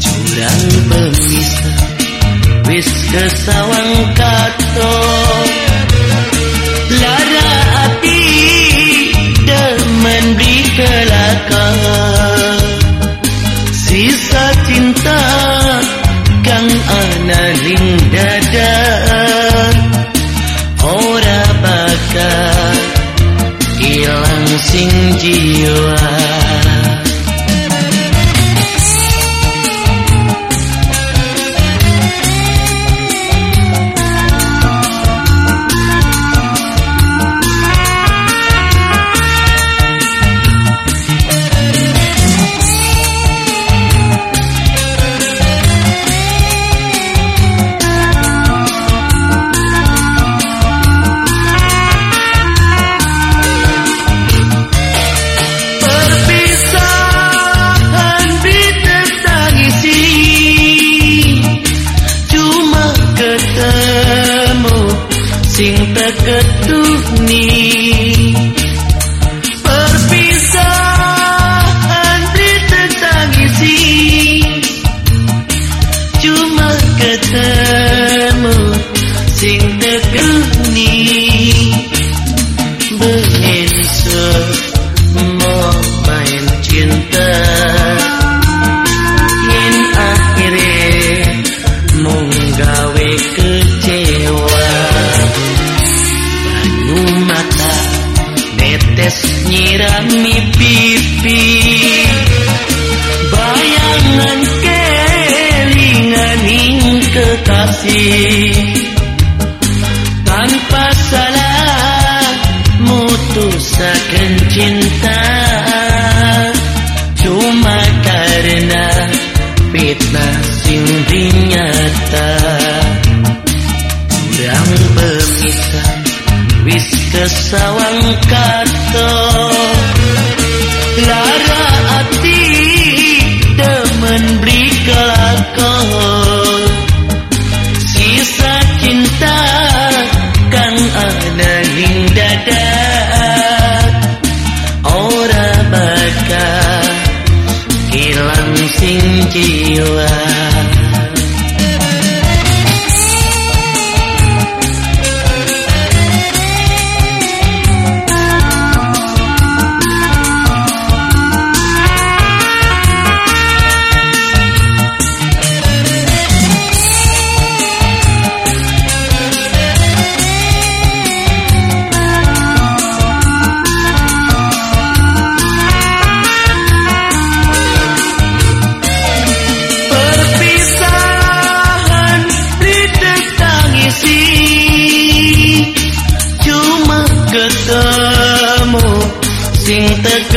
Jurang pemisah Wis kesawang kato Lara hati Demen di kelaka Sisa cinta Kang analing dada Ora bakal Hilang sing jiwa the truth. kasih. Tanpa salah mutusakan cinta. Cuma karena fitnah sing nyata. Kurang pemisah wis kesawang katon your eyes.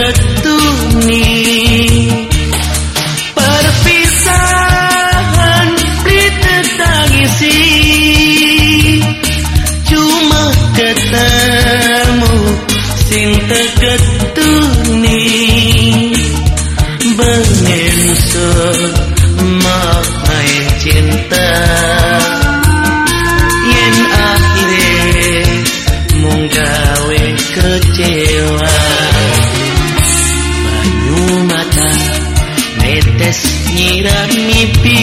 that Nyiram mimpi